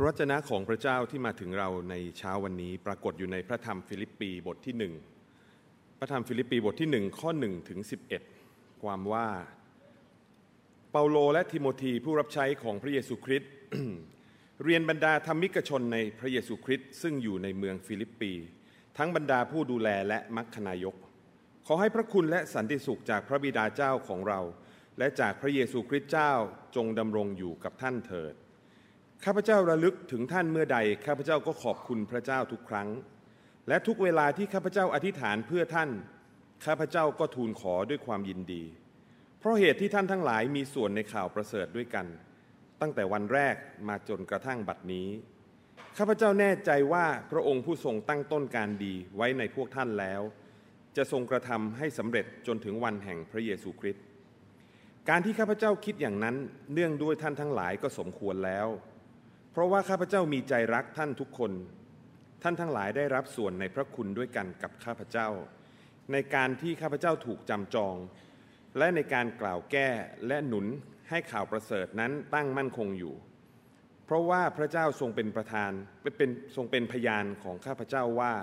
พระวจนะของพระเจ้าที่มาถึงเราในเช้าวันนี้ ปรากฏอยู่ในพระธรรมฟิลิปปีบทที่หนึ่งพระธรรมฟิลิปปีบทที่หนึ่งข้อหนึ่งถึงสิบเอ็ดความว่า เปาโลและทิโมธีผู้รับใช้ของพระเยซูคริสต์เรียนบรรดาธรรมิกชนในพระเยซูคริสต์ซึ่งอยู่ในเมืองฟิลิปปี ทั้งบรรดาผู้ดูแลและมัคคนายก ขอให้พระคุณและสันติสุขจากพระบิดาเจ้าของเรา และจากพระเยซูคริสต์เจ้าจงดำรงอยู่กับท่านเถิด ข้าพเจ้าระลึกถึงท่านเมื่อใด ข้าพเจ้าก็ขอบคุณพระเจ้าทุกครั้ง และทุกเวลาที่ข้าพเจ้าอธิษฐานเพื่อท่าน ข้าพเจ้าก็ทูลขอด้วยความยินดี เพราะเหตุที่ท่านทั้งหลายมีส่วนในข่าวประเสริฐด้วยกัน ตั้งแต่วันแรกมาจนกระทั่งบัดนี้ ข้าพเจ้าแน่ใจว่าพระองค์ผู้ทรงตั้งต้นการดีไว้ในพวกท่านแล้ว จะทรงกระทำให้สำเร็จจนถึงวันแห่งพระเยซูคริสต์การที่ข้าพเจ้าคิดอย่างนั้นเนื่องด้วยท่านทั้งหลายก็สมควรแล้ว เพราะว่าข้าพเจ้ามีใจรักท่านทุกคน ท่านทั้งหลายได้รับส่วนในพระคุณด้วยกันกับข้าพเจ้า ในการที่ข้าพเจ้าถูกจำจอง และในการกล่าวแก้และหนุนให้ข่าวประเสริฐนั้นตั้งมั่นคงอยู่ เพราะว่าพระเจ้าทรงเป็นประธานเป็นทรงเป็นพยานของข้าพเจ้าว่า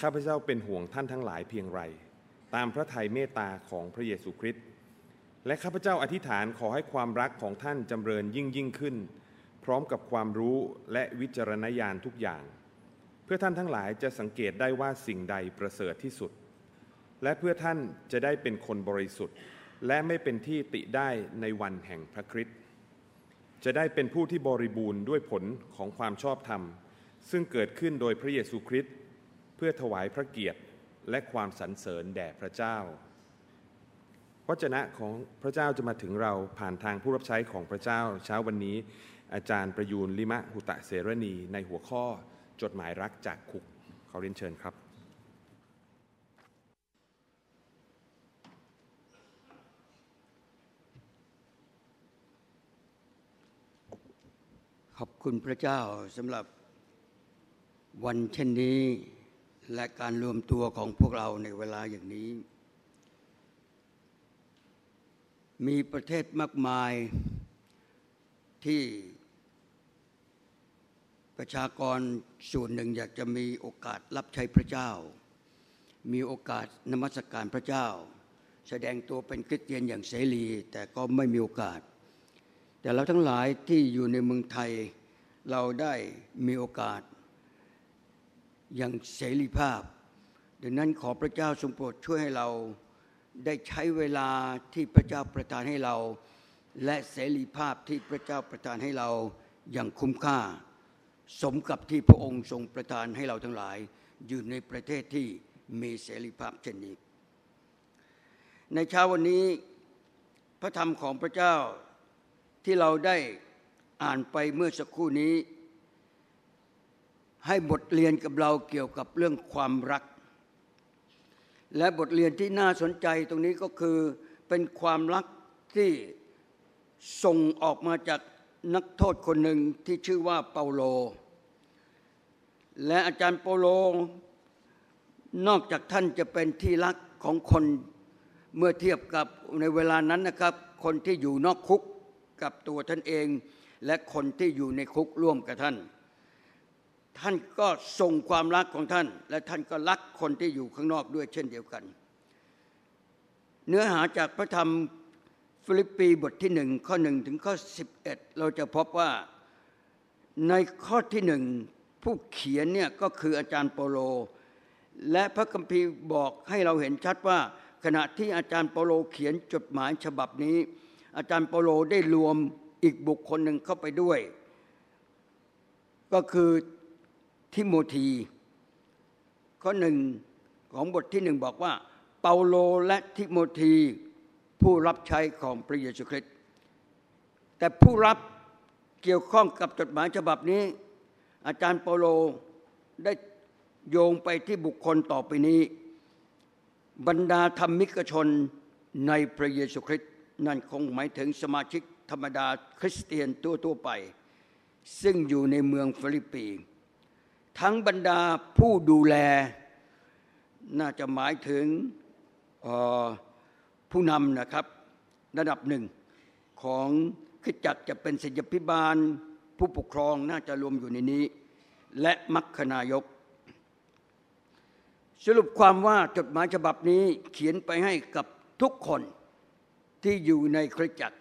ข้าพเจ้าเป็นห่วงท่านทั้งหลายเพียงไร ตามพระทัยเมตตาของพระเยซูคริสต์และข้าพเจ้าอธิษฐานขอให้ความรักของท่านจำเริญยิ่งยิ่งขึ้น พร้อมกับความรู้และวิจารณญาณทุกอย่าง เพื่อท่านทั้งหลายจะสังเกตได้ว่าสิ่งใดประเสริฐที่สุด และเพื่อท่านจะได้เป็นคนบริสุทธิ์ และไม่เป็นที่ติได้ในวันแห่งพระคริสต์จะได้เป็นผู้ที่บริบูรณ์ด้วยผลของความชอบธรรม ซึ่งเกิดขึ้นโดยพระเยซูคริสต์เพื่อถวายพระเกียรติและความสรรเสริญแด่พระเจ้าพระเจนะของพระเจ้าจะมาถึงเราผ่านทางผู้รับใช้ของพระเจ้าเช้าวันนี้ อาจารย์ประยูนลิมะหุตะเสรณี ในหัวข้อจดหมายรักจากคุกเขาเรียนเชิญครับ ขอบคุณพระเจ้าสำหรับวันเช่นนี้ และการรวมตัวของพวกเราในเวลาอย่างนี้ มีประเทศมากมายที่ ประชากรส่วนหนึ่งอยากจะมีโอกาสรับใช้พระเจ้า มีโอกาสนมัสการพระเจ้า แสดงตัวเป็นคริสเตียนอย่างเสรี แต่ก็ไม่มีโอกาส แต่เราทั้งหลายที่อยู่ในเมืองไทยเราได้มีโอกาสอย่างเสรีภาพ ดังนั้นขอพระเจ้าทรงโปรดช่วยให้เราได้ใช้เวลาที่พระเจ้าประทานให้เรา และเสรีภาพที่พระเจ้าประทานให้เราอย่างคุ้มค่า สมกับที่พระองค์ทรงประทานให้เราทั้งหลาย อยู่ในประเทศที่มีเสรีภาพเช่นนี้ ในเช้าวันนี้พระธรรมของพระเจ้าที่เราได้อ่านไปเมื่อสักครู่นี้ ให้บทเรียนกับเราเกี่ยวกับเรื่องความรัก และบทเรียนที่น่าสนใจตรงนี้ก็คือเป็นความรักที่ส่งออกมาจาก นักโทษคนหนึ่งที่ชื่อว่าเปาโล และอาจารย์เปาโล นอกจากท่านจะเป็นที่รักของคนเมื่อเทียบกับในเวลานั้นนะครับ คนที่อยู่นอกคุกกับตัวท่านเอง และคนที่อยู่ในคุกร่วมกับท่าน ท่านก็ส่งความรักของท่าน และท่านก็รักคนที่อยู่ข้างนอกด้วยเช่นเดียวกัน เนื้อหาจากพระธรรม ฟิลิปปีบทที่หนึ่งข้อหนึ่งถึงข้อ 11 เราจะพบว่าในข้อที่หนึ่งผู้เขียนเนี่ยก็คืออาจารย์เปโล และพระคัมภีร์บอกให้เราเห็นชัดว่า ขณะที่อาจารย์เปโลเขียนจดหมายฉบับนี้ อาจารย์เปโลได้รวมอีกบุคคลหนึ่งเข้าไปด้วย ก็คือทิโมธีข้อหนึ่งของบทที่หนึ่งบอกว่า เปาโลและทิโมธี ผู้รับใช้ของพระเยซูคริสต์แต่ผู้รับเกี่ยวข้องกับจดหมายฉบับนี้ อาจารย์เปาโลได้โยงไปที่บุคคลต่อไปนี้ บรรดาธรรมิกชนในพระเยซูคริสต์นั่นคงหมายถึงสมาชิกธรรมดาคริสเตียนทั่วทั่วไป ซึ่งอยู่ในเมืองฟิลิปปีทั้งบรรดาผู้ดูแล น่าจะหมายถึง ผู้นำนะครับระดับหนึ่งของคริสจักรจะเป็นศิษยพิบาล ผู้ปกครองน่าจะรวมอยู่ในนี้ และมัคคนายก สรุปความว่าจดหมายฉบับนี้เขียนไปให้กับทุกคนที่อยู่ในคริสตจักร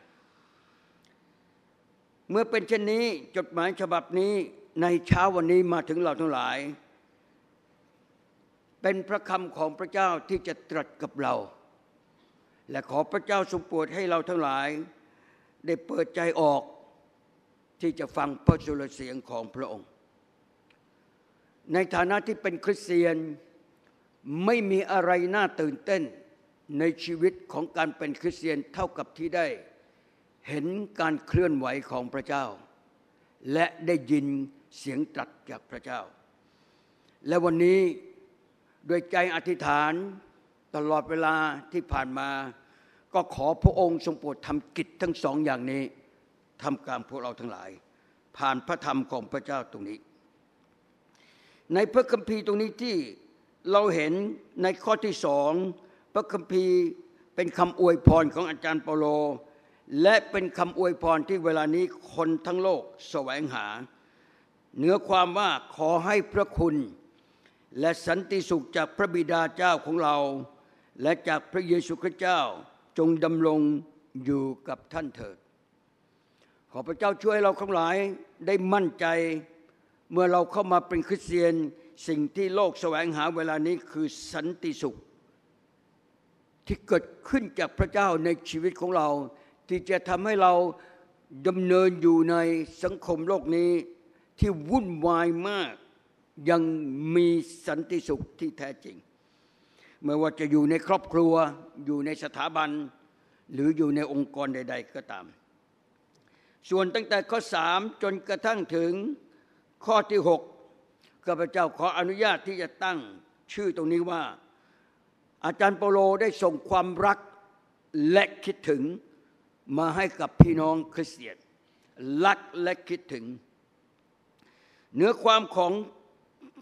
เมื่อเป็นเช่นนี้จดหมายฉบับนี้ในเช้าวันนี้มาถึงเราทั้งหลาย เป็นพระคำของพระเจ้าที่จะตรัสกับเรา และขอพระเจ้าทรงโปรดให้เราทั้งหลาย ได้เปิดใจออกที่จะฟังพระสุรเสียงของพระองค์ ในฐานะที่เป็นคริสเตียนไม่มีอะไรน่าตื่นเต้นในชีวิตของการเป็นคริสเตียนเท่ากับที่ได้ เห็นการเคลื่อนไหวของพระเจ้า และได้ยินเสียงตรัสจากพระเจ้า และวันนี้ด้วยใจอธิษฐาน ตลอดเวลาที่ผ่านมา ก็ขอพระองค์ทรงโปรดทำกิจทั้งสองอย่างนี้ทำการพวกเราทั้งหลาย ผ่านพระธรรมของพระเจ้าตรงนี้ ในพระคัมภีร์ตรงนี้ที่เราเห็นในข้อที่สองพระคัมภีร์เป็นคำอวยพรของอาจารย์เปโล และเป็นคำอวยพรที่เวลานี้คนทั้งโลกแสวงหาเนื้อความว่าขอให้พระคุณ และสันติสุขจากพระบิดาเจ้าของเรา และจากพระเยซูคริสต์เจ้าจงดำรงอยู่กับท่านเถิด ขอพระเจ้าช่วยเราทั้งหลายได้มั่นใจ เมื่อเราเข้ามาเป็นคริสเตียนสิ่งที่โลกแสวงหาเวลานี้คือสันติสุข ที่เกิดขึ้นจากพระเจ้าในชีวิตของเรา ที่จะทำให้เราดำเนินอยู่ในสังคมโลกนี้ที่วุ่นวายมากยังมีสันติสุขที่แท้จริง ไม่ว่าจะอยู่ในครอบครัว อยู่ในสถาบัน หรืออยู่ในองค์กรใด ๆ ก็ตาม ส่วนตั้งแต่ข้อสามจนกระทั่งถึงข้อที่หกข้าพเจ้าขออนุญาตที่จะตั้งชื่อตรงนี้ว่า อาจารย์เปโลได้ส่งความรักและคิดถึงมาให้กับพี่น้องคริสเตียนรักและคิดถึง เนื้อความของ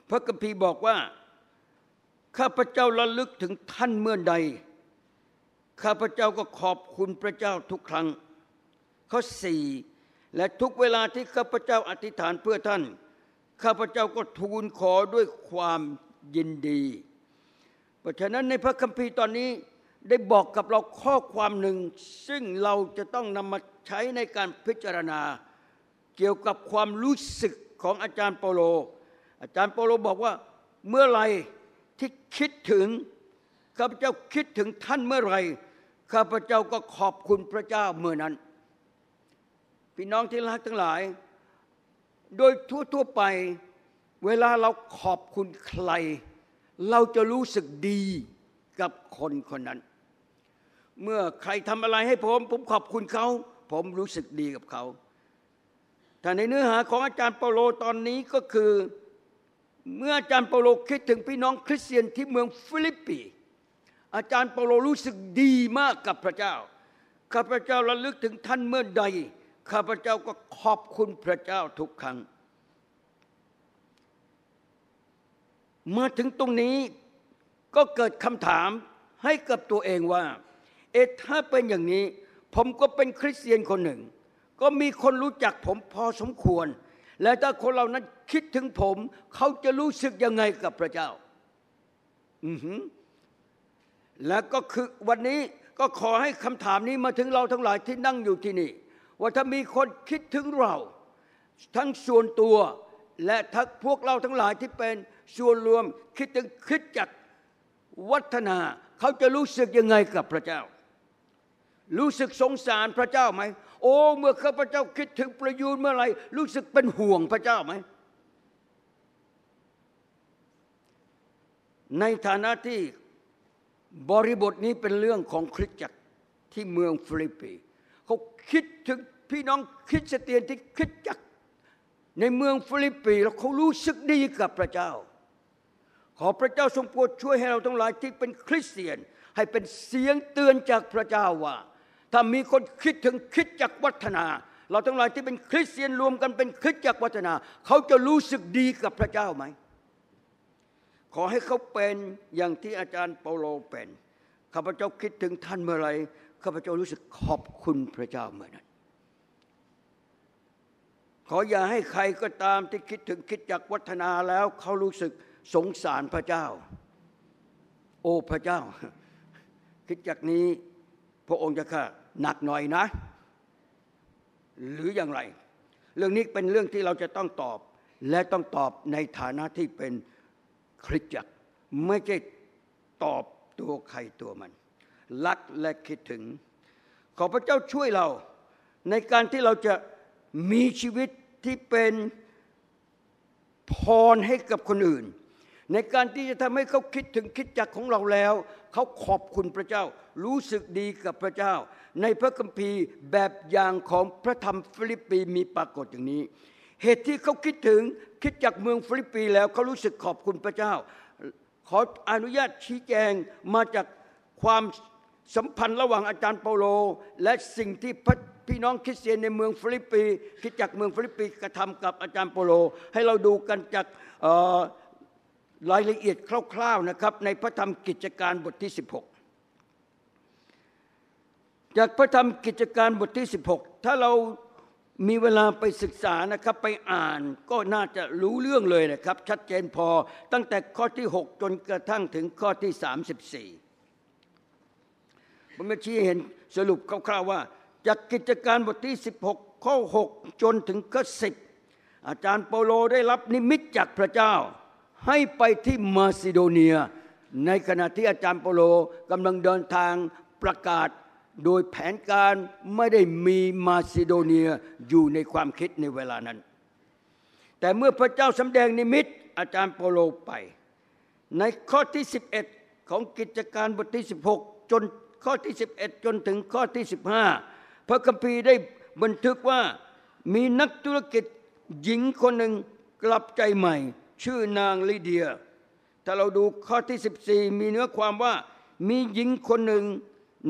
พระคัมภีร์บอกว่า ข้าพเจ้าระลึกถึงท่านเมื่อใด ข้าพเจ้าก็ขอบคุณพระเจ้าทุกครั้ง ข้อสี่และทุกเวลาที่ข้าพเจ้าอธิษฐานเพื่อท่าน ข้าพเจ้าก็ทูลขอด้วยความยินดี เพราะฉะนั้นในพระคัมภีร์ตอนนี้ได้บอกกับเราข้อความหนึ่ง ซึ่งเราจะต้องนำมาใช้ในการพิจารณา เกี่ยวกับความรู้สึกของอาจารย์เปโล อาจารย์เปโลบอกว่าเมื่อไร ที่คิดถึงข้าพเจ้าคิดถึงท่านเมื่อไรข้าพเจ้าก็ขอบคุณพระเจ้าเมื่อนั้น พี่น้องที่รักทั้งหลาย โดยทั่วๆไป เวลาเราขอบคุณใคร เราจะรู้สึกดีกับคนคนนั้น เมื่อใครทำอะไรให้ผม ผมขอบคุณเขา ผมรู้สึกดีกับเขาแต่ในเนื้อหาของอาจารย์เปาโลตอนนี้ก็คือ เมื่ออาจารย์เปาโลคิดถึงพี่น้องคริสเตียนที่เมืองฟิลิปปี อาจารย์เปาโลรู้สึกดีมากกับพระเจ้า ข้าพเจ้าระลึกถึงท่านเมื่อใด ข้าพเจ้าก็ขอบคุณพระเจ้าทุกครั้ง มาถึงตรงนี้ก็เกิดคำถามให้กับตัวเองว่า เอถ้าเป็นอย่างนี้ ผมก็เป็นคริสเตียนคนหนึ่ง ก็มีคนรู้จักผมพอสมควร และถ้าคนเหล่านั้น คิดถึงผม เขาจะรู้สึกยังไงกับพระเจ้า อือหือแล้วก็คือวันนี้ก็ขอให้คำถามนี้มาถึงเราทั้งหลายที่นั่งอยู่ที่นี่ ว่าถ้ามีคนคิดถึงเรา ทั้งส่วนตัว และทั้งพวกเราทั้งหลายที่เป็นส่วนรวมคิดถึงคิดจักวัฒนา เขาจะรู้สึกยังไงกับพระเจ้า รู้สึกสงสารพระเจ้าไหมโอ้ เมื่อข้าพเจ้าคิดถึงประยูนเมื่อไรรู้สึกเป็นห่วงพระเจ้าไหม ในฐานะที่บริบทนี้เป็นเรื่องของคริสตจักรที่เมืองฟิลิปปีเขาคิดถึงพี่น้องคริสเตียนที่คริสตจักรในเมืองฟิลิปปีแล้วเขารู้สึกดีกับพระเจ้า ขอพระเจ้าทรงโปรดช่วยให้เราทั้งหลายที่เป็นคริสเตียน ให้เป็นเสียงเตือนจากพระเจ้าว่า ถ้ามีคนคิดถึงคริสตจักรวัฒนา เราทั้งหลายที่เป็นคริสเตียนรวมกันเป็นคริสตจักรวัฒนา เขาจะรู้สึกดีกับพระเจ้าไหม ขอให้เขาเป็นอย่างที่อาจารย์เปาโลเป็นข้าพเจ้าคิดถึงท่านเมื่อไรข้าพเจ้ารู้สึกขอบคุณพระเจ้าเมื่อนั้น ขออย่าให้ใครก็ตามที่คิดถึงคิดจักวัฒนาแล้วเขารู้สึกสงสารพระเจ้า โอ้พระเจ้า คิดจากนี้พระองค์จะค่ะหนักหน่อยนะ หรืออย่างไร เรื่องนี้เป็นเรื่องที่เราจะต้องตอบ และต้องตอบในฐานะที่เป็น คริสตจักรไม่ใช่ตอบตัวใครตัวมัน รักและคิดถึง ขอพระเจ้าช่วยเรา ในการที่เราจะมีชีวิตที่เป็นพรให้กับคนอื่น ในการที่จะทำให้เขาคิดถึงคริสตจักรของเราแล้ว เขาขอบคุณพระเจ้า รู้สึกดีกับพระเจ้า ในพระคัมภีร์แบบอย่างของพระธรรมฟิลิปปีมีปรากฏอย่างนี้ เหตุที่เขาคิดถึง คริสตจักรเมืองฟิลิปปีแล้วเขารู้สึกขอบคุณพระเจ้า ขออนุญาตชี้แจงมาจากความสัมพันธ์ระหว่างอาจารย์เปาโล และสิ่งที่พี่น้องคริสเตียนในเมืองฟิลิปปีคิดจากเมืองฟิลิปปีกระทำกับอาจารย์เปาโล ให้เราดูกันจากรายละเอียดคร่าวๆนะครับ ในพระธรรมกิจการบทที่ 16 จากพระธรรมกิจการบทที่ 16 ถ้าเรา มีเวลาไปศึกษานะครับไปอ่านก็น่าจะรู้เรื่องเลยนะครับ ชัดเจนพอตั้งแต่ข้อที่ 6 จนกระทั่งถึงข้อที่ 34 ผมจะชี้เห็นสรุปคร่าวๆว่า จากกิจการบทที่ 16 ข้อ 6 จนถึงข้อ 10 อาจารย์เปาโลได้รับนิมิตจากพระเจ้า ให้ไปที่มาซิโดเนีย ในขณะที่อาจารย์เปาโลกำลังเดินทางประกาศ โดยแผนการไม่ได้มีมาซิโดเนียอยู่ในความคิดในเวลานั้น แต่เมื่อพระเจ้าสำแดงนิมิตอาจารย์เปโลไป ในข้อที่ 11 ของกิจการบทที่ 16 จนข้อที่ 11 จนถึงข้อที่ 15 พระคัมภีร์ได้บันทึกว่ามีนักธุรกิจหญิงคนหนึ่งกลับใจใหม่ ชื่อนางลิเดีย ถ้าเราดูข้อที่ 14 มีเนื้อความว่ามีหญิงคนหนึ่ง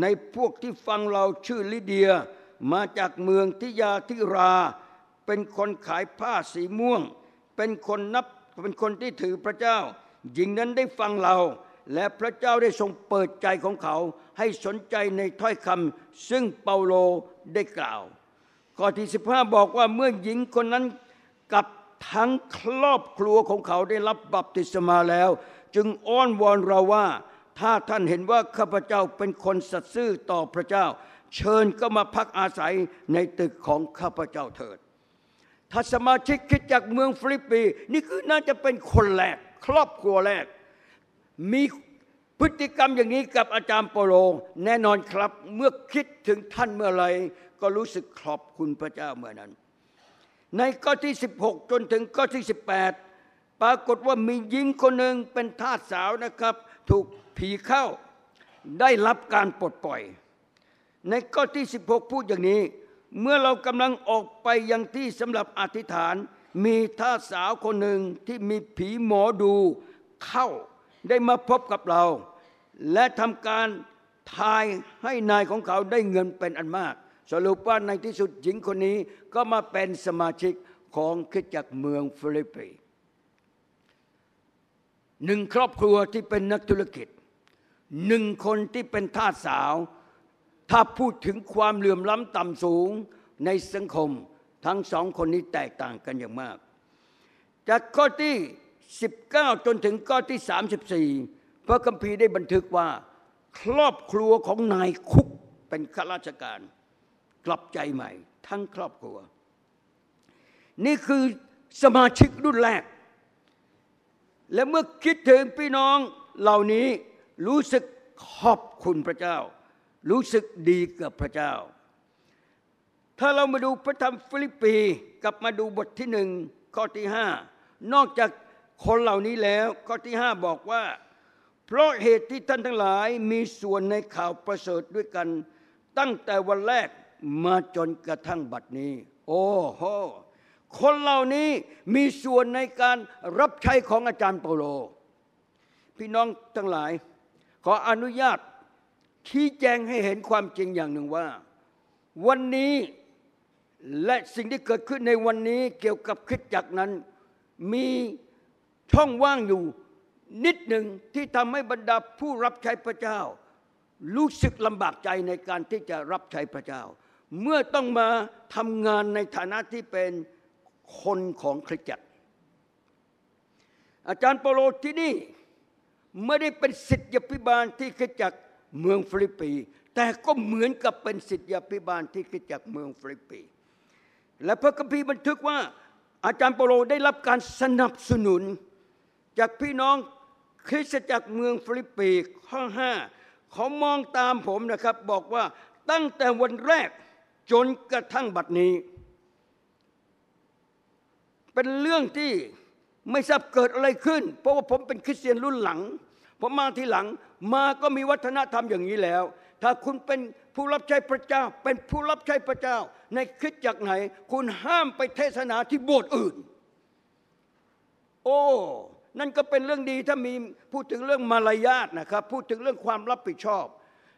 ในพวกที่ฟังเราชื่อลิเดีย มาจากเมืองทิยาทิรา เป็นคนขายผ้าสีม่วง เป็นคนนับเป็นคนที่ถือพระเจ้าหญิงนั้นได้ฟังเรา และพระเจ้าได้ทรงเปิดใจของเขา ให้สนใจในถ้อยคำซึ่งเปาโลได้กล่าว ข้อที่ 15 บอกว่าเมื่อหญิงคนนั้นกับทั้งครอบครัวของเขาได้รับบัพติศมาแล้ว จึงอ้อนวอนเราว่า ถ้าท่านเห็นว่าข้าพเจ้าเป็นคนสัตย์ซื่อต่อพระเจ้า เชิญก็มาพักอาศัยในตึกของข้าพเจ้าเถิดถ้าสมาชิกคิดจากเมืองฟิลิปปีนี่คือน่าจะเป็นคนแรกครอบครัวแรก มีพฤติกรรมอย่างนี้กับอาจารย์โปโลแน่นอนครับเมื่อคิดถึงท่านเมื่อไรก็รู้สึกขอบคุณพระเจ้าเมื่อนั้น ในข้อที่ 16 จนถึงข้อที่ 18 ปรากฏว่ามีหญิงคนหนึ่งเป็นทาสสาวนะครับ ถูก ผีเข้าได้รับการปลดปล่อย ในข้อที่ 16 พูดอย่างนี้ เมื่อเรากำลังออกไปยังที่สำหรับอธิษฐาน มีท่าสาวคนหนึ่งที่มีผีหมอดูเข้าได้มาพบกับเรา และทำการทายให้นายของเขาได้เงินเป็นอันมาก สรุปว่าในที่สุดหญิงคนนี้ก็มาเป็นสมาชิกของคิดจักเมืองฟิลิปปีหนึ่งครอบครัวที่เป็นนักธุรกิจ หนึ่งคนที่เป็นทาสสาว ถ้าพูดถึงความเหลื่อมล้ำต่ำสูงในสังคม ทั้งสองคนนี้แตกต่างกันอย่างมาก จากข้อที่ 19 จนถึงข้อที่ 34 พระคัมภีร์ได้บันทึกว่า ครอบครัวของนายคุกเป็นข้าราชการ กลับใจใหม่ ทั้งครอบครัว นี่คือสมาชิกรุ่นแรก และเมื่อคิดถึงพี่น้องเหล่านี้ รู้สึกขอบคุณพระเจ้า รู้สึกดีกับพระเจ้า ถ้าเรามาดูพระธรรมฟิลิปปีกลับมาดูบทที่หนึ่งข้อที่ห้านอกจากคนเหล่านี้แล้วข้อที่ห้าบอกว่า เพราะเหตุที่ท่านทั้งหลายมีส่วนในข่าวประเสริฐด้วยกัน ตั้งแต่วันแรกมาจนกระทั่งบัดนี้ โอ้โหคนเหล่านี้มีส่วนในการรับใช้ของอาจารย์เปโล พี่น้องทั้งหลาย ขออนุญาตชี้แจงให้เห็นความจริงอย่างหนึ่งว่า วันนี้และสิ่งที่เกิดขึ้นในวันนี้เกี่ยวกับคิดจักนั้น มีช่องว่างอยู่นิดหนึ่งที่ทำให้บรรดาผู้รับใช้พระเจ้า รู้สึกลำบากใจในการที่จะรับใช้พระเจ้า เมื่อต้องมาทำงานในฐานะที่เป็นคนของคริสตจักร อาจารย์เปาโลที่นี่ ไม่ได้เป็นศิษยาภิบาลที่คริสตจักรเมืองฟิลิปปีแต่ก็เหมือนกับเป็นศิษยาภิบาลที่คริสตจักรเมืองฟิลิปปีและพระคัมภีร์บันทึกว่าอาจารย์เปโลได้รับการสนับสนุน จากพี่น้องคริสตจักรเมืองฟิลิปปีข้อห้าเขามองตามผมนะครับ บอกว่าตั้งแต่วันแรกจนกระทั่งบัดนี้ เป็นเรื่องที่ ไม่ทราบเกิดอะไรขึ้น เพราะว่าผมเป็นคริสเตียนรุ่นหลัง ผมมาทีหลังมาก็มีวัฒนธรรมอย่างนี้แล้ว ถ้าคุณเป็นผู้รับใช้พระเจ้า เป็นผู้รับใช้พระเจ้า ในคริสตจักรไหน คุณห้ามไปเทศนาที่โบสถ์อื่น โอ้นั่นก็เป็นเรื่องดีถ้ามีพูดถึงเรื่องมารยาทนะครับพูดถึงเรื่องความรับผิดชอบ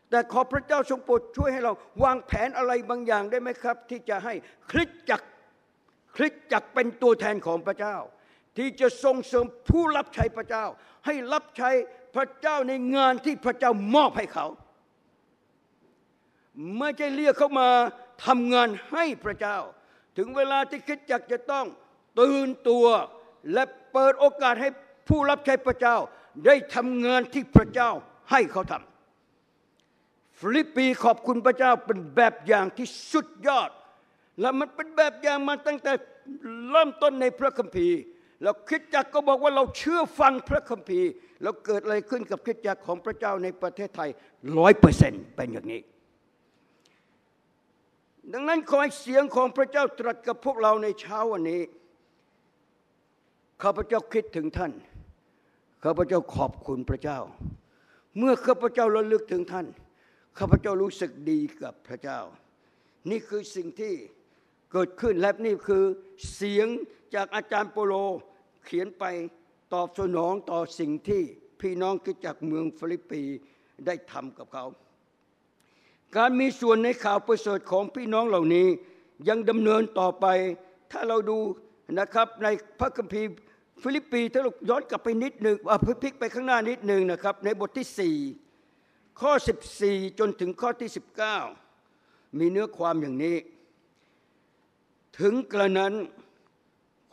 แต่ขอพระเจ้าทรงโปรดช่วยให้เราวางแผนอะไรบางอย่างได้ไหมครับ ที่จะให้คริสตจักรคริสตจักรเป็นตัวแทนของพระเจ้า ที่จะส่งเสริมผู้รับใช้พระเจ้า ให้รับใช้พระเจ้าในงานที่พระเจ้ามอบให้เขา ไม่ใช่เรียกเขามาทำงานให้พระเจ้า ถึงเวลาที่คริสตจักจะต้องตื่นตัวและเปิดโอกาสให้ผู้รับใช้พระเจ้า ได้ทำงานที่พระเจ้าให้เขาทำฟิลิปปีขอบคุณพระเจ้าเป็นแบบอย่างที่สุดยอด และมันเป็นแบบอย่างมาตั้งแต่เริ่มต้นในพระคัมภีร์ แล้วคริสตจักก็บอกว่าเราเชื่อฟังพระคัมภีร์ แล้วเกิดอะไรขึ้นกับคริสตจักของพระเจ้าในประเทศไทยร้อยเปอร์เซ็นต์เป็นอย่างนี้ ดังนั้นขอให้เสียงของพระเจ้าตรัสกับพวกเราในเช้าวันนี้ข้าพเจ้าคิดถึงท่านข้าพเจ้าขอบคุณพระเจ้า เมื่อข้าพเจ้าระลึกถึงท่านข้าพเจ้ารู้สึกดีกับพระเจ้า นี่คือสิ่งที่เกิดขึ้นและนี่คือเสียงจากอาจารย์โปโล เขียนไปตอบสนองต่อสิ่งที่พี่น้องคริสตจักรเมืองฟิลิปปีได้ทำกับเขา การมีส่วนในข่าวประเสริฐของพี่น้องเหล่านี้ยังดำเนินต่อไป ถ้าเราดูนะครับในพระคัมภีร์ฟิลิปปีถ้าเราย้อนกลับไปนิดหนึ่งอะพลิกไปข้างหน้านิดหนึ่งนะครับ ในบทที่ 4 ข้อ 14 จนถึงข้อที่ 19 มีเนื้อความอย่างนี้ ถึงกระนั้น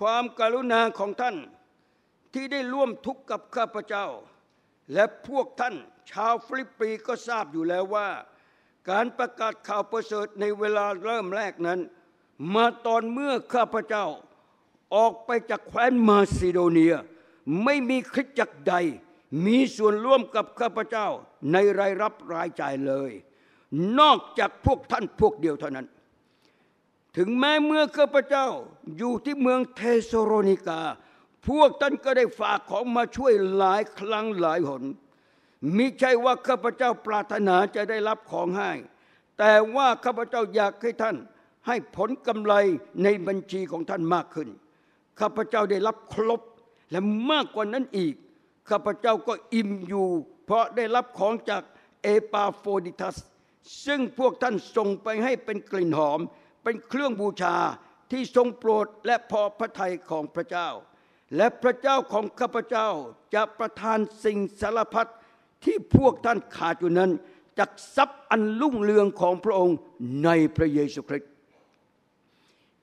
ความกรุณาของท่านที่ได้ร่วมทุกข์กับข้าพเจ้า และพวกท่านชาวฟิลิปปีก็ทราบอยู่แล้วว่า การประกาศข่าวประเสริฐในเวลาเริ่มแรกนั้น มาตอนเมื่อข้าพเจ้าออกไปจากแคว้นมาซิโดเนีย ไม่มีคริสตจักรใด มีส่วนร่วมกับข้าพเจ้าในรายรับรายจ่ายเลย นอกจากพวกท่านพวกเดียวเท่านั้น ถึงแม้เมื่อข้าพเจ้าอยู่ที่เมืองเทสโรนิกา พวกท่านก็ได้ฝากของมาช่วยหลายครั้งหลายหนมิใช่ว่าข้าพเจ้าปรารถนาจะได้รับของให้ แต่ว่าข้าพเจ้าอยากให้ท่านให้ผลกำไรในบัญชีของท่านมากขึ้น ข้าพเจ้าได้รับครบและมากกว่านั้นอีก ข้าพเจ้าก็อิ่มอยู่ เพราะได้รับของจากเอปาโฟดิทัส ซึ่งพวกท่านส่งไปให้เป็นกลิ่นหอม เป็นเครื่องบูชาที่ทรงโปรดและพอพระทัยของพระเจ้า และพระเจ้าของข้าพเจ้าจะประทานสิ่งสารพัดที่พวกท่านขาดอยู่นั้นจากทรัพย์อันรุ่งเรืองของพระองค์ในพระเยซูคริสต์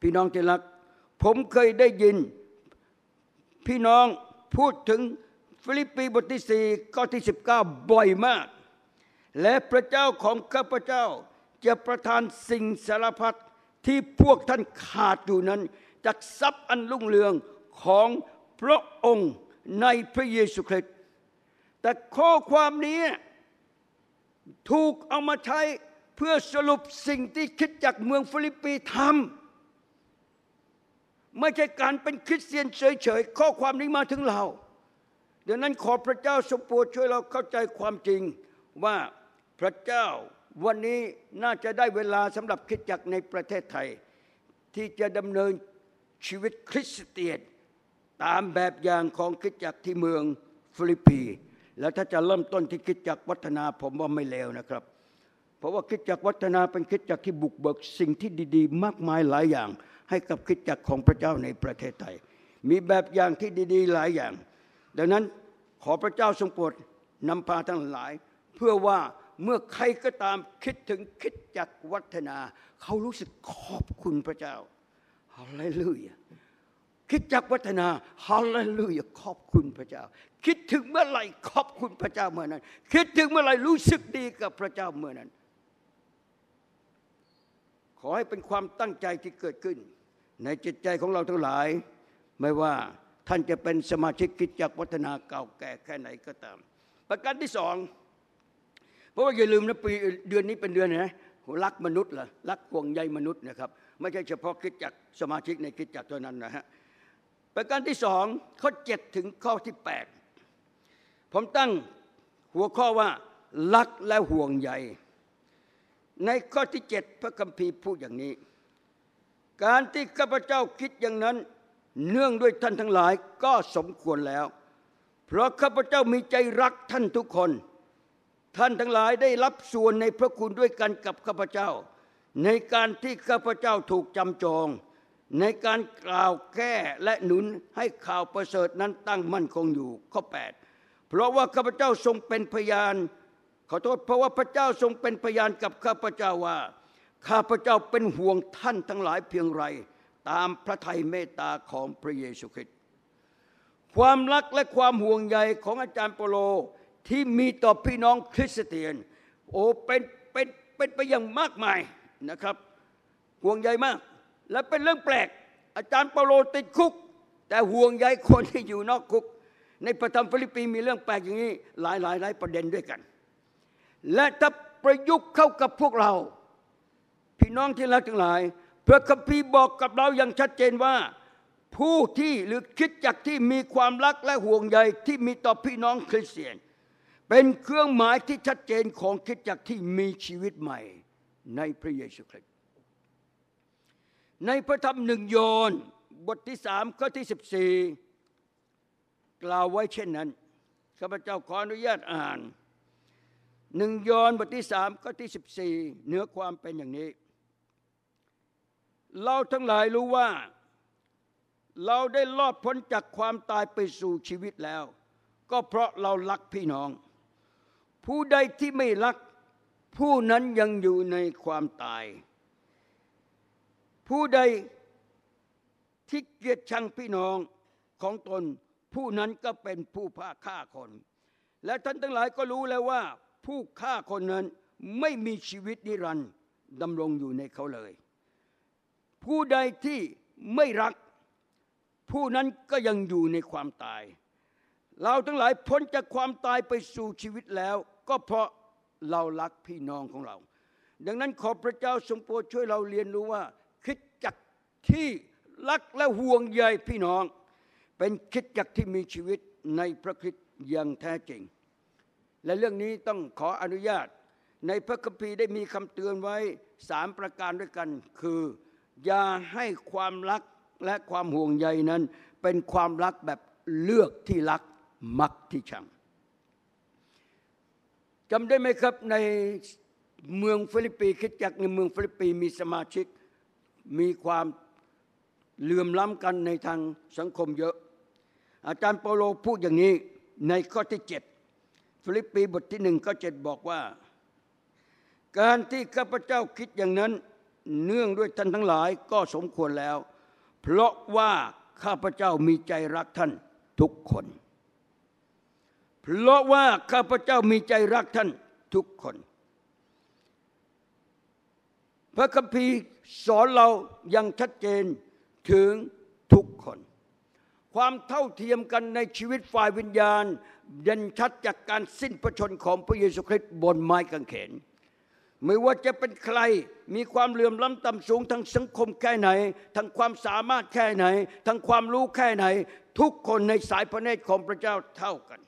พี่น้องที่รัก ผมเคยได้ยิน พี่น้องพูดถึงฟิลิปปีบทที่สี่ข้อที่สิบเก้าบ่อยมาก และพระเจ้าของข้าพเจ้าจะประทานสิ่งสารพัด ที่พวกท่านขาดอยู่นั้น จากทรัพย์อันรุ่งเรืองของพระองค์ในพระเยซูคริสต์แต่ข้อความนี้ถูกเอามาใช้เพื่อสรุปสิ่งที่คริสตจักรเมืองฟิลิปปีทำไม่ใช่การเป็นคริสเตียนเฉยๆข้อความนี้มาถึงเราดังนั้นขอพระเจ้าทรงโปรดช่วยเราเข้าใจความจริงว่าพระเจ้า วันนี้น่าจะได้เวลาสำหรับคริสตจักรในประเทศไทย ที่จะดำเนินชีวิตคริสเตียนตามแบบอย่างของคริสตจักรที่เมืองฟิลิปปี แล้วถ้าจะเริ่มต้นที่คริสตจักรวัฒนาผมว่าไม่เลวนะครับ เพราะว่าคริสตจักรวัฒนาเป็นคริสตจักรที่บุกเบิกสิ่งที่ดี ๆ มากมายหลายอย่าง ให้กับคริสตจักรของพระเจ้าในประเทศไทย มีแบบอย่างที่ดีๆหลายอย่าง ดังนั้นขอพระเจ้าทรงโปรดนำพาทั้งหลาย เพื่อว่า เมื่อใครก็ตามคิดถึงคิดจักวัฒนา เขารู้สึกขอบคุณพระเจ้าฮาเลลูยาคิดจักวัฒนาฮาเลลูยาขอบคุณพระเจ้า คิดถึงเมื่อไหร่ขอบคุณพระเจ้าเมื่อนั้น คิดถึงเมื่อไหร่รู้สึกดีกับพระเจ้าเมื่อนั้น ขอให้เป็นความตั้งใจที่เกิดขึ้น ในจิตใจของเราทั้งหลาย ไม่ว่าท่านจะเป็นสมาชิกคิดจักวัฒนาเก่าแก่แค่ไหนก็ตาม ประการที่สอง ราะว่าอย่าลืมนะปีเดือนนี้เป็นเดือนนะรักมนุษย์เหรอรักห่วงใยมนุษย์นะครับ ไม่ใช่เฉพาะคิดจักสมาชิกในคิดจักเท่านั้นนะฮะประการที่สองข้อเจ็ดถึงข้อที่แปดผมตั้งหัวข้อว่ารักและห่วงใยในข้อที่เจ็ดพระคัมภีร์พูดอย่างนี้ การที่ข้าพเจ้าคิดอย่างนั้น เนื่องด้วยท่านทั้งหลายก็สมควรแล้ว เพราะข้าพเจ้ามีใจรักท่านทุกคน ท่านทั้งหลายได้รับส่วนในพระคุณด้วยกันกับข้าพเจ้า ในการที่ข้าพเจ้าถูกจำจอง ในการกล่าวแก้และหนุนให้ข่าวประเสริฐนั้นตั้งมั่นคงอยู่ข้อ 8 เพราะว่าข้าพเจ้าทรงเป็นพยาน ขอโทษเพราะว่าพระเจ้าทรงเป็นพยานกับข้าพเจ้าว่า ข้าพเจ้าเป็นห่วงท่านทั้งหลายเพียงไร ตามพระทัยเมตตาของพระเยซูคริสต์ความรักและความห่วงใยของอาจารย์เปโล ที่มีต่อพี่น้องคริสเตียน โอ้เป็นเป็นเป็นไปอย่างมากมายนะครับห่วงใยมาก และเป็นเรื่องแปลก อาจารย์เปโลติดคุก แต่ห่วงใยคนที่อยู่นอกคุก ในพระธรรมฟิลิปปีมีเรื่องแปลกอย่างนี้หลายหลายหลายประเด็นด้วยกัน และถ้าประยุกต์เข้ากับพวกเรา พี่น้องที่รักทั้งหลาย พระคัมภีร์บอกกับเราอย่างชัดเจนว่าผู้ที่หรือคิดจักที่มีความรักและห่วงใยที่มีต่อพี่น้องคริสเตียน เป็นเครื่องหมายที่ชัดเจนของคิดจักที่มีชีวิตใหม่ในพระเยซูคริสต์ในพระธรรมหนึ่งโยนบทที่สามข้อที่สิบสี่กล่าวไว้เช่นนั้นข้าพเจ้าขออนุญาตอ่านหนึ่งยอนบทที่สามข้อที่สิบสี่เนื้อความเป็นอย่างนี้ เราทั้งหลายรู้ว่า เราได้รอดพ้นจากความตายไปสู่ชีวิตแล้ว ก็เพราะเรารักพี่น้อง ผู้ใดที่ไม่รัก ผู้นั้นยังอยู่ในความตาย ผู้ใดที่เกียดชังพี่น้องของตน ผู้นั้นก็เป็นผู้พาฆ่าคน และท่านทั้งหลายก็รู้แล้วว่า ผู้ฆ่าคนนั้นไม่มีชีวิตนิรันดร์ดำรงอยู่ในเขาเลย ผู้ใดที่ไม่รัก ผู้นั้นก็ยังอยู่ในความตาย เราทั้งหลายพ้นจากความตายไปสู่ชีวิตแล้ว ก็เพราะเรารักพี่น้องของเรา ดังนั้นขอพระเจ้าทรงโปรดช่วยเราเรียนรู้ว่า คิดจักที่รักและห่วงใยพี่น้อง เป็นคิดจักที่มีชีวิตในพระคริสต์อย่างแท้จริง และเรื่องนี้ต้องขออนุญาต ในพระคัมภีร์ได้มีคำเตือนไว้สามประการด้วยกัน คือ อย่าให้ความรักและความห่วงใยนั้น เป็นความรักแบบเลือกที่รักมักที่ชัง จำได้ไหมครับในเมืองฟิลิปปีคริสตจักรในเมืองฟิลิปปีมีสมาชิก มีความเหลื่อมล้ำกันในทางสังคมเยอะ อาจารย์เปาโลพูดอย่างนี้ในข้อที่เจ็ดฟิลิปปีบทที่หนึ่งข้อเจ็ดบอกว่า การที่ข้าพเจ้าคิดอย่างนั้นเนื่องด้วยท่านทั้งหลายก็สมควรแล้ว เพราะว่าข้าพเจ้ามีใจรักท่านทุกคน เพราะว่าข้าพเจ้ามีใจรักท่านทุกคน พระคัมภีร์สอนเราย่างชัดเจนถึงทุกคน ความเท่าเทียมกันในชีวิตฝ่ายวิญญาณเด่นชัดจากการสิ้นพระชนของพระเยซูคริสต์บนไม้กางเขนไม่ว่าจะเป็นใครมีความเหลื่อมล้ำต่ำสูงทั้งสังคมแค่ไหนทั้งความสามารถแค่ไหนทั้งความรู้แค่ไหน ทุกคนในสายพระเนตรของพระเจ้าเท่ากัน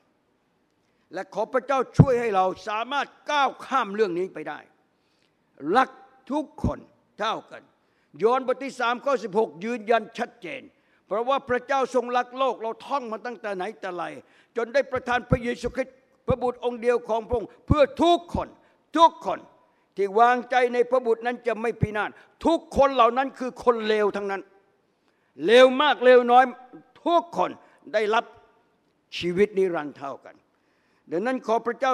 และขอพระเจ้าช่วยให้เราสามารถก้าวข้ามเรื่องนี้ไปได้ รักทุกคนเท่ากันยอห์นบทที่สามข้อสิบหกยืนยันชัดเจน เพราะว่าพระเจ้าทรงรักโลกเราท่องมาตั้งแต่ไหนแต่ไรจนได้ประทานพระเยซูคริสต์พระบุตรองค์เดียวของพระองค์เพื่อทุกคนทุกคนที่วางใจในพระบุตรนั้นจะไม่พินาศทุกคนเหล่านั้นคือคนเลวทั้งนั้นเลวมากเลวน้อย ทุกคนได้รับชีวิตนิรันดร์เท่ากัน ดังนั้นขอพระเจ้า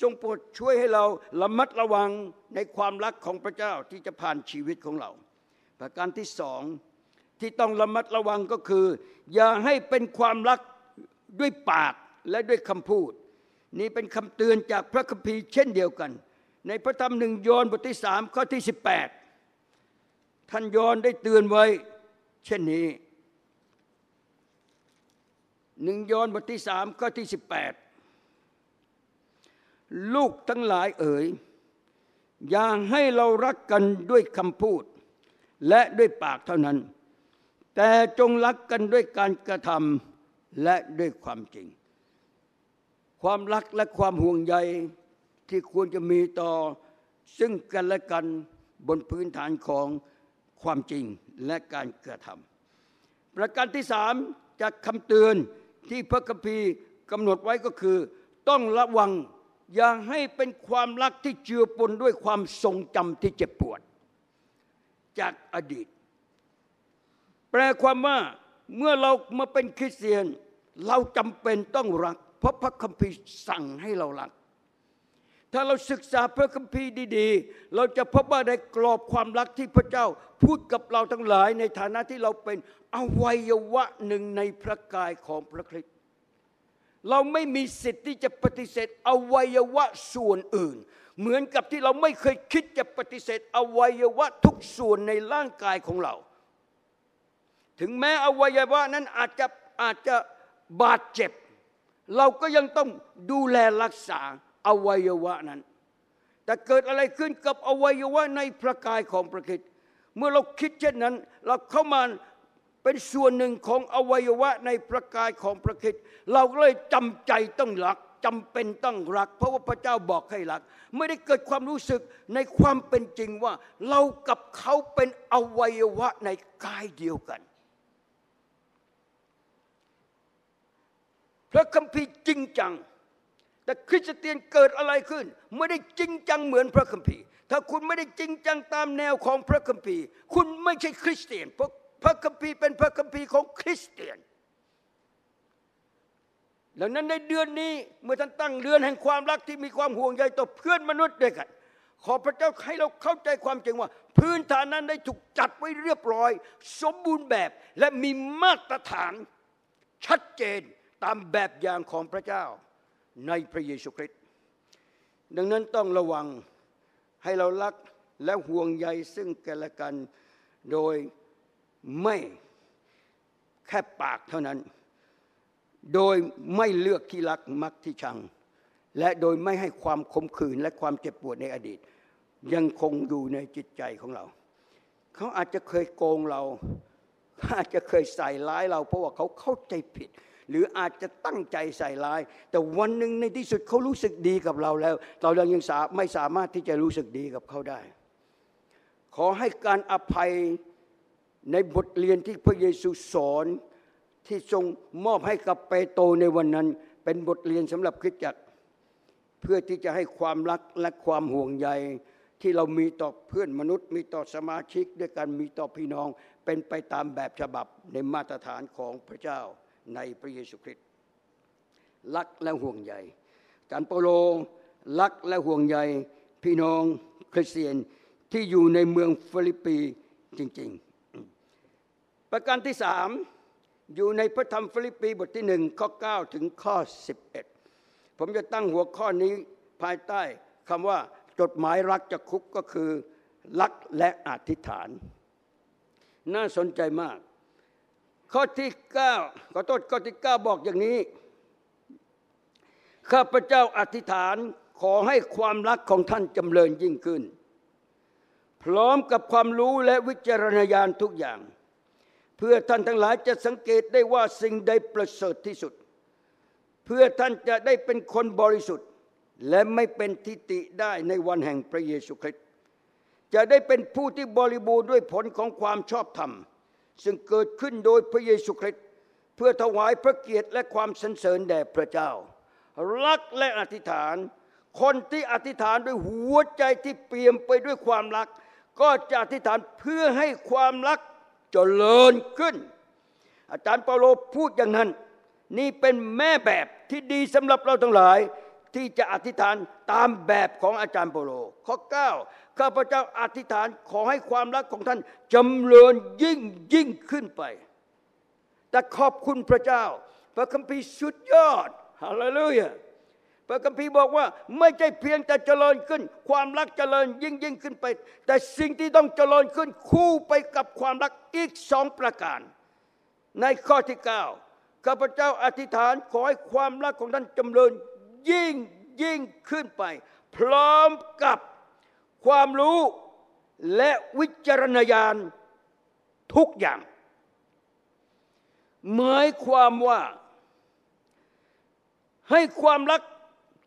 ทรงโปรดช่วยให้เราระมัดระวังในความรักของพระเจ้าที่จะผ่านชีวิตของเรา ประการที่สองที่ต้องระมัดระวังก็คือ อย่าให้เป็นความรักด้วยปากและด้วยคำพูด นี่เป็นคำเตือนจากพระคัมภีร์เช่นเดียวกัน ในพระธรรมหนึ่งยอห์นบทที่สามข้อที่ 18 ท่านยอห์นได้เตือนไว้ เช่นนี้หนึ่งยอห์นบทที่สามข้อที่ 18 ลูกทั้งหลายเอ๋ยอย่าให้เรารักกันด้วยคำพูด และด้วยปากเท่านั้น แต่จงรักกันด้วยการกระทำและด้วยความจริง ความรักและความห่วงใยที่ควรจะมีต่อ ซึ่งกันและกันบนพื้นฐานของความจริงและการกระทำประการที่สามจากคำเตือนที่พระคัมภีร์กำหนดไว้ก็คือ ต้องระวัง อย่าให้เป็นความรักที่เจือปนด้วยความทรงจำที่เจ็บปวด จากอดีต แปลความว่าเมื่อเรามาเป็นคริสเตียน เราจำเป็นต้องรัก เพราะพระคัมภีร์สั่งให้เรารัก ถ้าเราศึกษาพระคัมภีร์ดีๆ เราจะพบว่าในกรอบความรักที่พระเจ้าพูดกับเราทั้งหลายในฐานะที่เราเป็นอวัยวะหนึ่งในพระกายของพระคริสต์ เราไม่มีสิทธิ์ที่จะปฏิเสธอวัยวะส่วนอื่น เหมือนกับที่เราไม่เคยคิดจะปฏิเสธอวัยวะทุกส่วนในร่างกายของเรา ถึงแม้อวัยวะนั้นอาจจะอาจจะบาดเจ็บ เราก็ยังต้องดูแลรักษาอวัยวะนั้น แต่เกิดอะไรขึ้นกับอวัยวะในพระกายของพระคิดเมื่อเราคิดเช่นนั้น เราเข้ามา เป็นส่วนหนึ่งของอวัยวะในพระกายของพระคิดเราก็เลยจำใจต้องรักจำเป็นต้องรัก เพราะว่าพระเจ้าบอกให้รัก ไม่ได้เกิดความรู้สึกในความเป็นจริงว่า เรากับเขาเป็นอวัยวะในกายเดียวกัน พระคัมภีร์จริงจัง แต่คริสเตียนเกิดอะไรขึ้น ไม่ได้จริงจังเหมือนพระคัมภีร์ ถ้าคุณไม่ได้จริงจังตามแนวของพระคัมภีร์ คุณไม่ใช่คริสเตียน เพราะ พระคัมภีร์เป็นพระคัมภีร์ของคริสเตียนดังนั้นในเดือนนี้เมื่อท่านตั้งเดือนแห่งความรักที่มีความห่วงใยต่อเพื่อนมนุษย์ด้วยกัน ขอพระเจ้าให้เราเข้าใจความจริงว่า พื้นฐานนั้นได้ถูกจัดไว้เรียบร้อย สมบูรณ์แบบและมีมาตรฐาน ชัดเจนตามแบบอย่างของพระเจ้าในพระเยซูคริสต์ดังนั้นต้องระวังให้เรารักและห่วงใยซึ่งกันและกัน โดย ไม่แค่ปากเท่านั้น โดยไม่เลือกที่รักมักที่ชัง และโดยไม่ให้ความขมขื่นและความเจ็บปวดในอดีต ยังคงอยู่ในจิตใจของเรา เขาอาจจะเคยโกงเราอาจจะเคยใส่ร้ายเรา เพราะว่าเขาเข้าใจผิด หรืออาจจะตั้งใจใส่ร้าย แต่วันหนึ่งในที่สุดเขารู้สึกดีกับเราแล้ว เรายังไม่สามารถที่จะรู้สึกดีกับเขาได้ ขอให้การอภัย ในบทเรียนที่พระเยซูสอนที่ทรงมอบให้กับเปโตรในวันนั้น เป็นบทเรียนสำหรับคริสตจักร เพื่อที่จะให้ความรักและความห่วงใย ที่เรามีต่อเพื่อนมนุษย์ มีต่อสมาชิกด้วยกันมีต่อพี่น้อง เป็นไปตามแบบฉบับในมาตรฐานของพระเจ้าในพระเยซูคริสต์รักและห่วงใยอาจารย์เปาโลรักและห่วงใยพี่น้องคริสเตียนที่อยู่ในเมืองฟิลิปปีจริง ๆ ประการที่สามอยู่ในพระธรรมฟิลิปปีบทที่หนึ่งข้อ 9 ถึงข้อ 11 ผมจะตั้งหัวข้อนี้ภายใต้คำว่าจดหมายรักจากคุกก็คือรักและอธิษฐาน น่าสนใจมาก ข้อที่9ขอโทษข้อที่ 9 บอกอย่างนี้ ข้าพเจ้าอธิษฐานขอให้ความรักของท่านจำเริญยิ่งขึ้น พร้อมกับความรู้และวิจารณญาณทุกอย่าง เพื่อท่านทั้งหลายจะสังเกตได้ว่าสิ่งใดประเสริฐที่สุด เพื่อท่านจะได้เป็นคนบริสุทธิ์ และไม่เป็นทิฏฐิได้ในวันแห่งพระเยซูคริสต์จะได้เป็นผู้ที่บริบูรณ์ด้วยผลของความชอบธรรม ซึ่งเกิดขึ้นโดยพระเยซูคริสต์เพื่อถวายพระเกียรติและความสรรเสริญแด่พระเจ้า รักและอธิษฐาน คนที่อธิษฐานด้วยหัวใจที่เปี่ยมไปด้วยความรัก ก็จะอธิษฐานเพื่อให้ความรัก เจริญขึ้น อาจารย์เปาโลพูดอย่างนั้น นี่เป็นแม่แบบที่ดีสำหรับเราทั้งหลาย ที่จะอธิษฐานตามแบบของอาจารย์เปาโล ข้อข้าพเจ้าอธิษฐานขอให้ความรักของท่านจำเริญยิ่งยิ่งขึ้นไป แต่ขอบคุณพระเจ้า พระคัมภีร์สุดยอดฮาเลลูยา พระคัมภีร์บอกว่าไม่ใช่เพียงแต่เจริญขึ้น ความรักเจริญยิ่งยิ่งขึ้นไป แต่สิ่งที่ต้องเจริญขึ้นคู่ไปกับความรักอีกสองประการ ในข้อที่เก้าข้าพเจ้าอธิษฐานขอให้ความรักของท่านจำเริญยิ่งยิ่งขึ้นไป พร้อมกับความรู้และวิจารณญาณทุกอย่างหมายความว่าให้ความรัก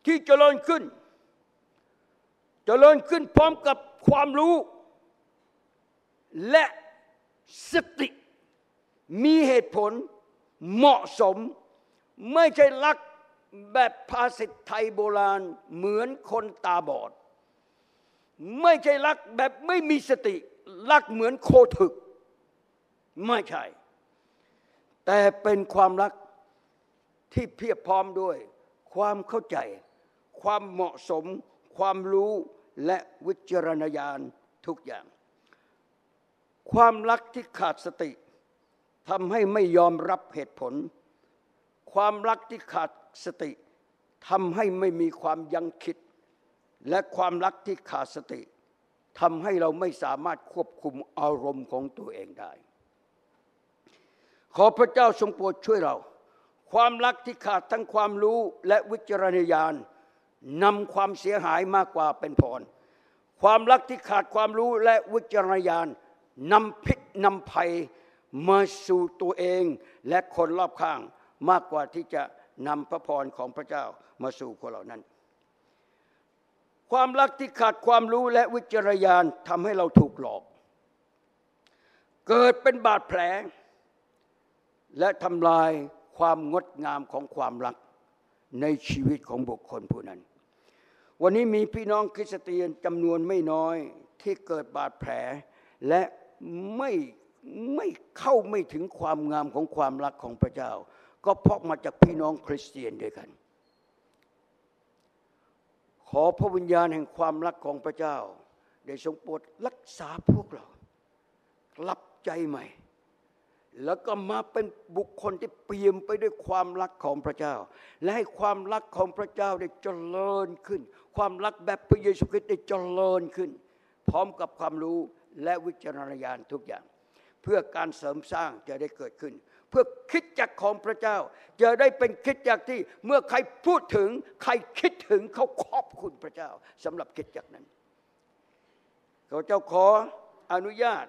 ที่เจริญขึ้น เจริญขึ้นพร้อมกับความรู้ และสติ มีเหตุผลเหมาะสม ไม่ใช่รักแบบภาษิตไทยโบราณเหมือนคนตาบอด ไม่ใช่รักแบบไม่มีสติรักเหมือนโคถึก ไม่ใช่ แต่เป็นความรักที่เพียบพร้อมด้วยความเข้าใจ ความเหมาะสม ความรู้และวิจารณญาณทุกอย่าง ความรักที่ขาดสติทำให้ไม่ยอมรับเหตุผล ความรักที่ขาดสติทำให้ไม่มีความยังคิด และความรักที่ขาดสติทำให้เราไม่สามารถควบคุมอารมณ์ของตัวเองได้ ขอพระเจ้าทรงโปรดช่วยเรา ความรักที่ขาดทั้งความรู้และวิจารณญาณ นำความเสียหายมากกว่าเป็นพร ความรักที่ขาดความรู้และวิจารณญาณนำพิษนำภัยมาสู่ตัวเองและคนรอบข้างมากกว่าที่จะนำพระพรของพระเจ้ามาสู่คนเหล่านั้น ความรักที่ขาดความรู้และวิจารยานทำให้เราถูกหลอก เกิดเป็นบาดแผล และทำลายความงดงามของความรักในชีวิตของบุคคลผู้นั้น วันนี้มีพี่น้องคริสเตียนจำนวนไม่น้อยที่เกิดบาดแผล และไม่ไม่เข้าไม่ถึงความงามของความรักของพระเจ้า ก็เพราะมาจากพี่น้องคริสเตียนด้วยกัน ขอพระวิญญาณแห่งความรักของพระเจ้า ได้ทรงโปรดรักษาพวกเรากลับใจใหม่ แล้วก็มาเป็นบุคคลที่เปี่ยมไปด้วยความรักของพระเจ้า และให้ความรักของพระเจ้าได้เจริญขึ้น ความรักแบบพระเยซูคริสต์ได้เจริญขึ้น พร้อมกับความรู้และวิจารณญาณทุกอย่าง เพื่อการเสริมสร้างจะได้เกิดขึ้น เพื่อคิดจักของพระเจ้า จะได้เป็นคิดจักที่เมื่อใครพูดถึง ใครคิดถึงเขาขอบคุณพระเจ้าสำหรับคิดจักนั้นเขาเจ้าขออนุญาต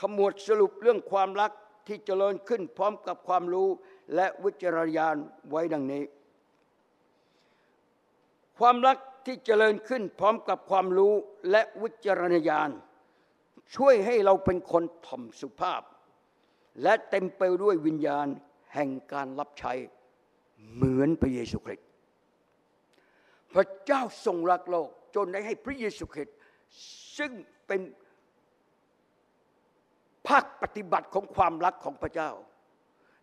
ขมวดสรุปเรื่องความรักที่เจริญขึ้นพร้อมกับความรู้และวิจารยานไว้ดังนี้ ความรักที่เจริญขึ้นพร้อมกับความรู้และวิจารณญาณ ช่วยให้เราเป็นคนถ่อมสุภาพ และเต็มไปด้วยวิญญาณแห่งการรับใช้เหมือนพระเยซูคริสต์พระเจ้าทรงรักโลกจนได้ให้พระเยซูคริสต์ซึ่งเป็น ภาคปฏิบัติของความรักของพระเจ้า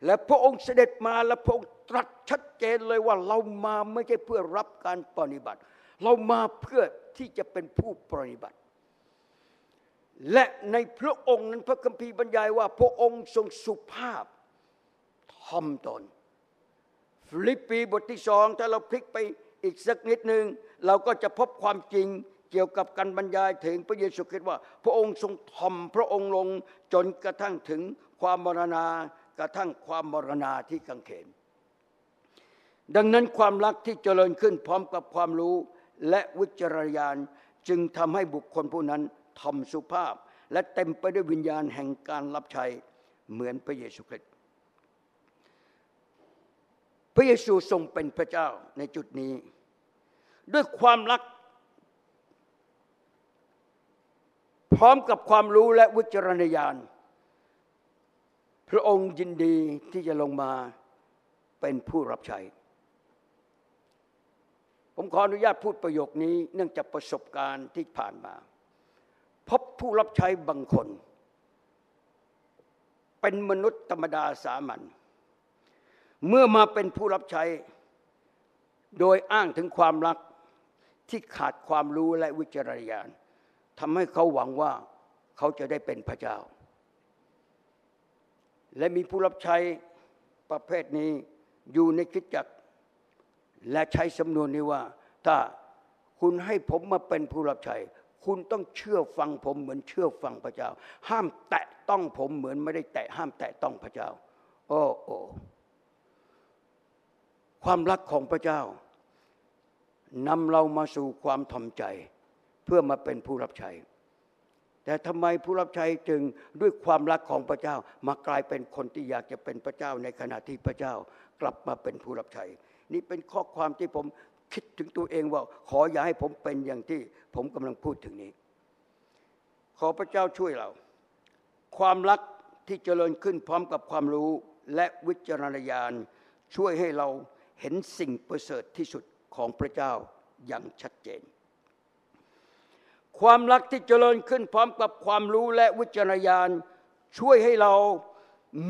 และพระองค์เสด็จมาและพระองค์ตรัสชัดเจนเลยว่าเรามาไม่ใช่เพื่อรับการปฏิบัติ เรามาเพื่อที่จะเป็นผู้ปฏิบัติ และในพระองค์นั้นพระคัมภีร์บรรยายว่าพระองค์ทรงสุภาพทอมตนฟิลิปปีบทที่สองถ้าเราพลิกไปอีกสักนิดหนึ่งเราก็จะพบความจริง กี่ยวกับการบรรยายถึงพระเยซูคริสต์ว่า พระองค์ทรงทอมพระองค์ลงจนกระทั่งถึงความมรณากระทั่งความมรณาที่กังเขน ดังนั้นความรักที่เจริญขึ้นพร้อมกับความรู้และวิจารยานจึงทำให้บุคคลผู้นั้นทอมสุภาพ และเต็มไปด้วยวิญญาณแห่งการรับใช้เหมือนพระเยซูคริสต์พระเยซูทรงเป็นพระเจ้าในจุดนี้ ด้วยความรัก พร้อมกับความรู้และวิจารณญาณ พระองค์ยินดีที่จะลงมาเป็นผู้รับใช้ ผมขออนุญาตพูดประโยคนี้เนื่องจากประสบการณ์ที่ผ่านมา พบผู้รับใช้บางคน เป็นมนุษย์ธรรมดาสามัญเมื่อมาเป็นผู้รับใช้ โดยอ้างถึงความรักที่ขาดความรู้และวิจารณญาณ ทำให้เขาหวังว่าเขาจะได้เป็นพระเจ้า และมีผู้รับใช้ประเภทนี้อยู่ในคริสตจักร และใช้สำนวนนี้ว่า ถ้าคุณให้ผมมาเป็นผู้รับใช้คุณต้องเชื่อฟังผมเหมือนเชื่อฟังพระเจ้า ห้ามแตะต้องผมเหมือนไม่ได้แตะห้ามแตะต้องพระเจ้า โอ้โอความรักของพระเจ้านำเรามาสู่ความทำใจ เพื่อมาเป็นผู้รับใช้ แต่ทำไมผู้รับใช้จึงด้วยความรักของพระเจ้ามากลายเป็นคนที่อยากจะเป็นพระเจ้าในขณะที่พระเจ้ากลับมาเป็นผู้รับใช้ นี่เป็นข้อความที่ผมคิดถึงตัวเองว่า ขออย่าให้ผมเป็นอย่างที่ผมกำลังพูดถึงนี้ ขอพระเจ้าช่วยเรา ความรักที่เจริญขึ้นพร้อมกับความรู้และวิจารณญาณช่วยให้เราเห็นสิ่งประเสริฐที่สุดของพระเจ้าอย่างชัดเจน ความรักที่เจริญขึ้นพร้อมกับความรู้และวิจารณญาณ ช่วยให้เรา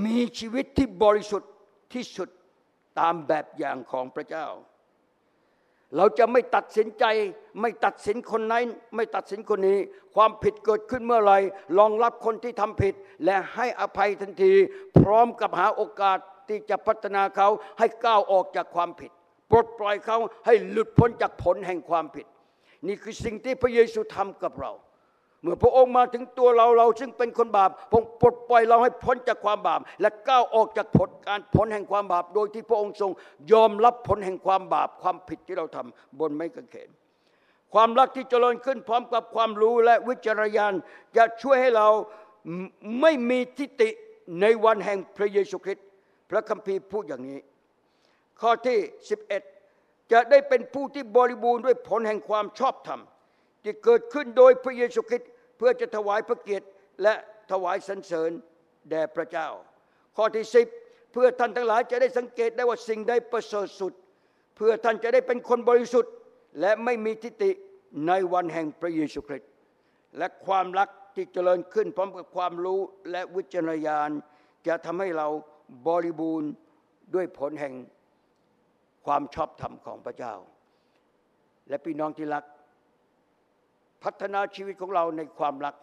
มีชีวิตที่บริสุทธิ์ที่สุดตามแบบอย่างของพระเจ้า เราจะไม่ตัดสินใจ ไม่ตัดสินคนนั้นไม่ตัดสินคนนี้ ความผิดเกิดขึ้นเมื่อไรรองรับคนที่ทำผิด และให้อภัยทันที พร้อมกับหาโอกาสที่จะพัฒนาเขาให้ก้าวออกจากความผิด ปลดปล่อยเขาให้หลุดพ้นจากผลแห่งความผิด นี่คือสิ่งที่พระเยซูทำกับเรา เมื่อพระองค์มาถึงตัวเราเราซึ่งเป็นคนบาปพระองค์ปลดปล่อยเราให้พ้นจากความบาป และก้าวออกจากผลการผลแห่งความบาป โดยที่พระองค์ทรงยอมรับผลแห่งความบาปความผิดที่เราทำบนไม้กางเขนความรักที่เจริญขึ้นพร้อมกับความรู้และวิจารณญาณจะช่วยให้เราไม่มีทิฏฐิในวันแห่งพระเยซูคริสต์พระคัมภีร์พูดอย่างนี้ ข้อที่ 11 จะได้เป็นผู้ที่บริบูรณ์ด้วยผลแห่งความชอบธรรม ที่เกิดขึ้นโดยพระเยซูคริสต์เพื่อจะถวายพระเกียรติและถวายสรรเสริญแด่พระเจ้า ข้อที่10เพื่อท่านทั้งหลายจะได้สังเกตได้ว่าสิ่งใดประเสริฐสุด เพื่อท่านจะได้เป็นคนบริสุทธิ์ และไม่มีทิฏฐิในวันแห่งพระเยซูคริสต์และความรักที่เจริญขึ้นพร้อมกับความรู้และวิจารณญาณจะทำให้เราบริบูรณ์ด้วยผลแห่ง ความชอบธรรมของพระเจ้า และพี่น้องที่รัก พัฒนาชีวิตของเราในความรัก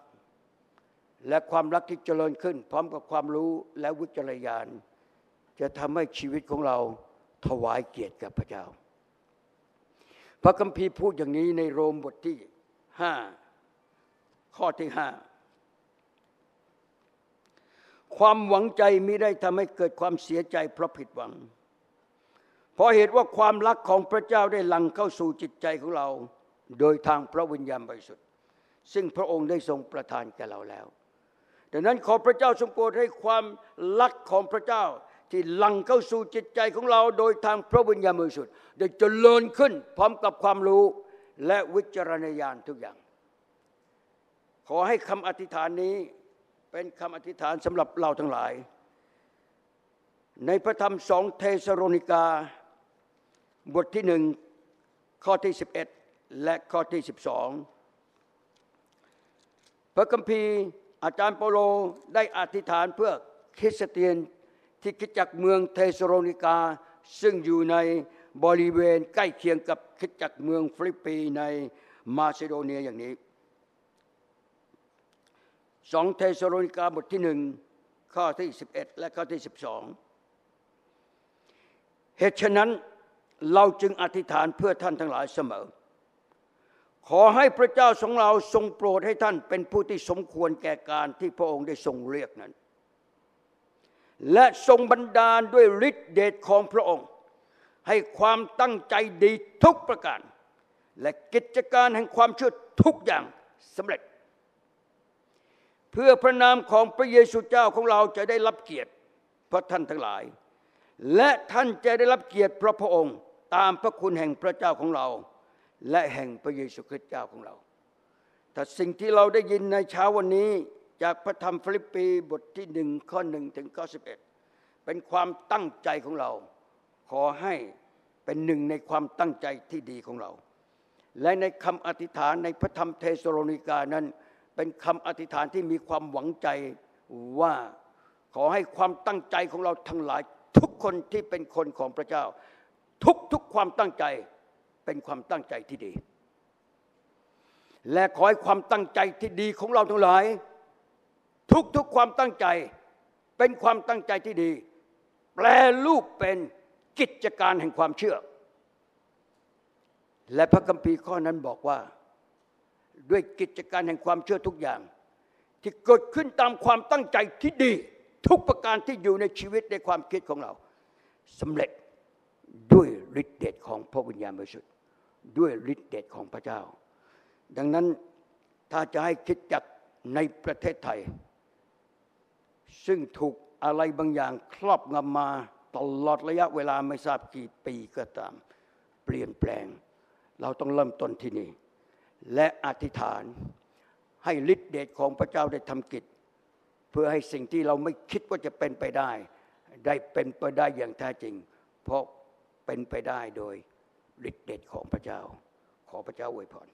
และความรักที่เจริญขึ้น พร้อมกับความรู้และวิจารยานจะทำให้ชีวิตของเราถวายเกียรติกับพระเจ้า พระคัมภีร์พูดอย่างนี้ในโรมบทที่ห้าข้อที่ห้าความหวังใจมิได้ทำให้เกิดความเสียใจเพราะผิดหวัง เพราะเหตุว่าความรักของพระเจ้าได้หลั่งเข้าสู่จิตใจของเรา โดยทางพระวิญญาณบริสุทธิ์ ซึ่งพระองค์ได้ทรงประทานแก่เราแล้ว ดังนั้นขอพระเจ้าทรงโปรดให้ความรักของพระเจ้าที่หลั่งเข้าสู่จิตใจของเรา โดยทางพระวิญญาณบริสุทธิ์ได้เจริญขึ้นพร้อมกับความรู้และวิจารณญาณทุกอย่าง ขอให้คำอธิษฐานนี้เป็นคำอธิษฐานสำหรับเราทั้งหลาย ในพระธรรมสองเธสะโลนิกา บทที่หนึ่งข้อที่ 11 และข้อที่ 12 พระคัมภีร์อาจารย์เปาโลได้อธิษฐานเพื่อคริสเตียนที่คริสตจักรเมืองเธสะโลนิกา ซึ่งอยู่ในบริเวณใกล้เคียงกับคริสตจักรเมืองฟิลิปปีในมาซิโดเนียอย่างนี้สองเทสโรนิกาบทที่หนึ่งข้อที่ 11 และข้อที่ 12 เหตุฉะนั้น เราจึงอธิษฐานเพื่อท่านทั้งหลายเสมอ ขอให้พระเจ้าทรงเราทรงโปรดให้ท่านเป็นผู้ที่สมควรแก่การที่พระองค์ได้ทรงเรียกนั้น และทรงบันดาลด้วยฤทธิเดชของพระองค์ ให้ความตั้งใจดีทุกประการ และกิจการแห่งความเชื่อทุกอย่างสำเร็จ เพื่อพระนามของพระเยซูเจ้าของเราจะได้รับเกียรติเพราะท่านทั้งหลาย และท่านจะได้รับเกียรติเพราะพระองค์ ตามพระคุณแห่งพระเจ้าของเรา และแห่งพระเยซูคริสต์เจ้าของเราแต่สิ่งที่เราได้ยินในเช้าวันนี้จากพระธรรมฟิลิปปีบทที่หนึ่งข้อหนึ่งถึงข้อสิบเอ็ดเป็นความตั้งใจของเรา ขอให้เป็นหนึ่งในความตั้งใจที่ดีของเรา และในคำอธิษฐานในพระธรรมเทสโลนิกานั้น เป็นคำอธิษฐานที่มีความหวังใจว่าขอให้ความตั้งใจของเราทั้งหลายทุกคนที่เป็นคนของพระเจ้า ทุกๆความตั้งใจเป็นความตั้งใจที่ดี และขอให้ความตั้งใจที่ดีของเราทั้งหลาย ทุกๆความตั้งใจเป็นความตั้งใจที่ดี แปลรูปเป็นกิจการแห่งความเชื่อ และพระคัมภีร์ข้อนั้นบอกว่า ด้วยกิจการแห่งความเชื่อทุกอย่าง ที่เกิดขึ้นตามความตั้งใจที่ดี ทุกประการที่อยู่ในชีวิตในความคิดของเราสำเร็จ ด้วยฤทธิเดชของพระวิญญาณบริสุทธิ์ด้วยฤทธิเดชของพระเจ้า ดังนั้นถ้าจะให้คิดจักในประเทศไทย ซึ่งถูกอะไรบางอย่างครอบงำมาตลอดระยะเวลาไม่ทราบกี่ปีก็ตาม เปลี่ยนแปลง เราต้องเริ่มต้นที่นี่ และอธิษฐานให้ฤทธิเดชของพระเจ้าได้ทำกิจ เพื่อให้สิ่งที่เราไม่คิดว่าจะเป็นไปได้ ได้เป็นไปได้อย่างแท้จริง เพราะ เป็นไปได้โดยฤทธิเดชของพระเจ้า ขอพระเจ้าอวยพร